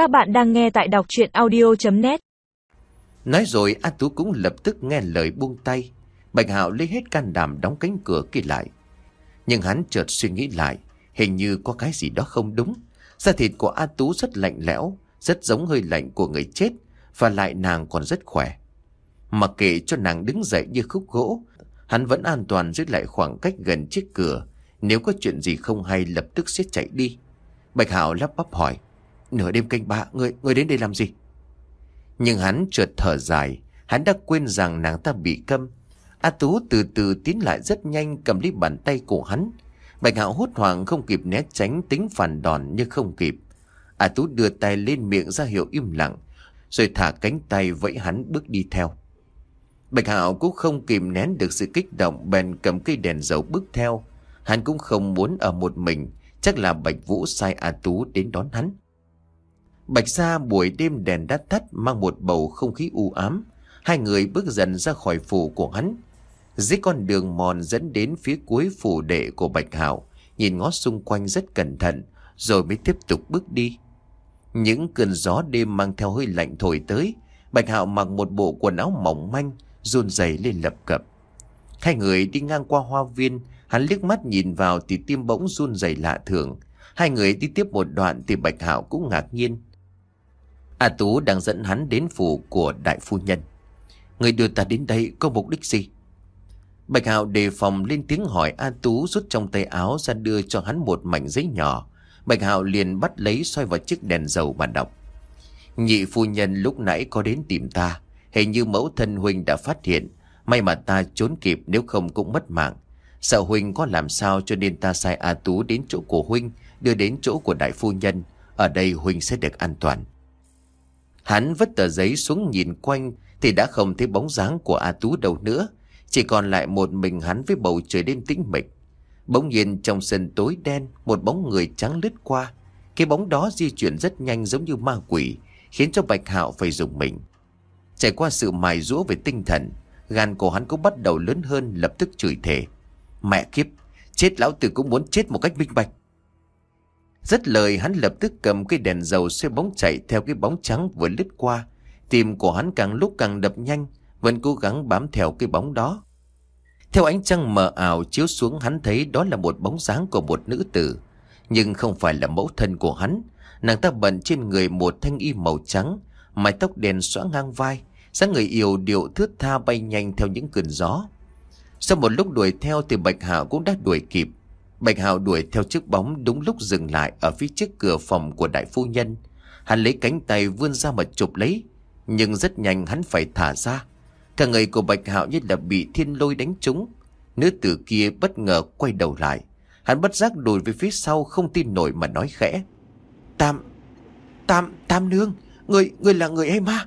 Các bạn đang nghe tại đọc chuyện audio.net Nói rồi A Tú cũng lập tức nghe lời buông tay. Bạch Hạo lấy hết can đảm đóng cánh cửa kia lại. Nhưng hắn chợt suy nghĩ lại, hình như có cái gì đó không đúng. Da thịt của A Tú rất lạnh lẽo, rất giống hơi lạnh của người chết, và lại nàng còn rất khỏe. Mặc kệ cho nàng đứng dậy như khúc gỗ, hắn vẫn an toàn giữ lại khoảng cách gần chiếc cửa. Nếu có chuyện gì không hay lập tức sẽ chạy đi. Bạch Hạo lắp bắp hỏi, nửa đêm canh ba, người, người đến đây làm gì? Nhưng hắn chợt thở dài, hắn đã quên rằng nàng ta bị câm. A Tú từ từ tiến lại rất nhanh cầm lấy bàn tay của hắn. Bạch Hạo hốt hoảng không kịp né tránh tính phản đòn nhưng không kịp. A Tú đưa tay lên miệng ra hiệu im lặng, rồi thả cánh tay vẫy hắn bước đi theo. Bạch Hạo cũng không kìm nén được sự kích động bèn cầm cây đèn dầu bước theo. Hắn cũng không muốn ở một mình, chắc là Bạch Vũ sai A Tú đến đón hắn. Bạch ra buổi đêm đèn đắt tắt mang một bầu không khí u ám. Hai người bước dần ra khỏi phủ của hắn. Dưới con đường mòn dẫn đến phía cuối phủ đệ của Bạch Hạo, nhìn ngó xung quanh rất cẩn thận, rồi mới tiếp tục bước đi. Những cơn gió đêm mang theo hơi lạnh thổi tới, Bạch Hạo mặc một bộ quần áo mỏng manh, run rẩy lên lập cập. Hai người đi ngang qua hoa viên, hắn liếc mắt nhìn vào thì tim bỗng run rẩy lạ thường. Hai người đi tiếp một đoạn thì Bạch Hạo cũng ngạc nhiên. A Tú đang dẫn hắn đến phủ của đại phu nhân. Người đưa ta đến đây có mục đích gì? Bạch Hạo đề phòng lên tiếng hỏi A Tú rút trong tay áo ra đưa cho hắn một mảnh giấy nhỏ. Bạch Hạo liền bắt lấy soi vào chiếc đèn dầu mà đọc. Nhị phu nhân lúc nãy có đến tìm ta. Hình như mẫu thân Huynh đã phát hiện. May mà ta trốn kịp nếu không cũng mất mạng. Sợ Huynh có làm sao cho nên ta sai A Tú đến chỗ của Huynh, đưa đến chỗ của đại phu nhân. Ở đây Huynh sẽ được an toàn. Hắn vứt tờ giấy xuống nhìn quanh thì đã không thấy bóng dáng của A Tú đâu nữa. Chỉ còn lại một mình hắn với bầu trời đêm tĩnh mịch. Bỗng nhiên trong sân tối đen, một bóng người trắng lướt qua. Cái bóng đó di chuyển rất nhanh giống như ma quỷ, khiến cho Bạch Hạo phải dùng mình. Trải qua sự mài rũa về tinh thần, gan của hắn cũng bắt đầu lớn hơn lập tức chửi thề. Mẹ kiếp, chết lão tử cũng muốn chết một cách minh bạch. Rất lời hắn lập tức cầm cái đèn dầu xoay bóng chạy theo cái bóng trắng vừa lướt qua. Tim của hắn càng lúc càng đập nhanh, vẫn cố gắng bám theo cái bóng đó. Theo ánh trăng mờ ảo chiếu xuống hắn thấy đó là một bóng dáng của một nữ tử. Nhưng không phải là mẫu thân của hắn. Nàng ta bận trên người một thanh y màu trắng, mái tóc đen xõa ngang vai, sáng người yêu điệu thướt tha bay nhanh theo những cơn gió. Sau một lúc đuổi theo thì Bạch Hạo cũng đã đuổi kịp. Bạch Hạo đuổi theo chiếc bóng đúng lúc dừng lại ở phía trước cửa phòng của đại phu nhân. Hắn lấy cánh tay vươn ra mà chụp lấy, nhưng rất nhanh hắn phải thả ra. Cả người của Bạch Hạo như là bị thiên lôi đánh trúng. Nữ tử kia bất ngờ quay đầu lại. Hắn bất giác đùi về phía sau không tin nổi mà nói khẽ. Tam, Tam, Tam Nương, người, người là người em ma.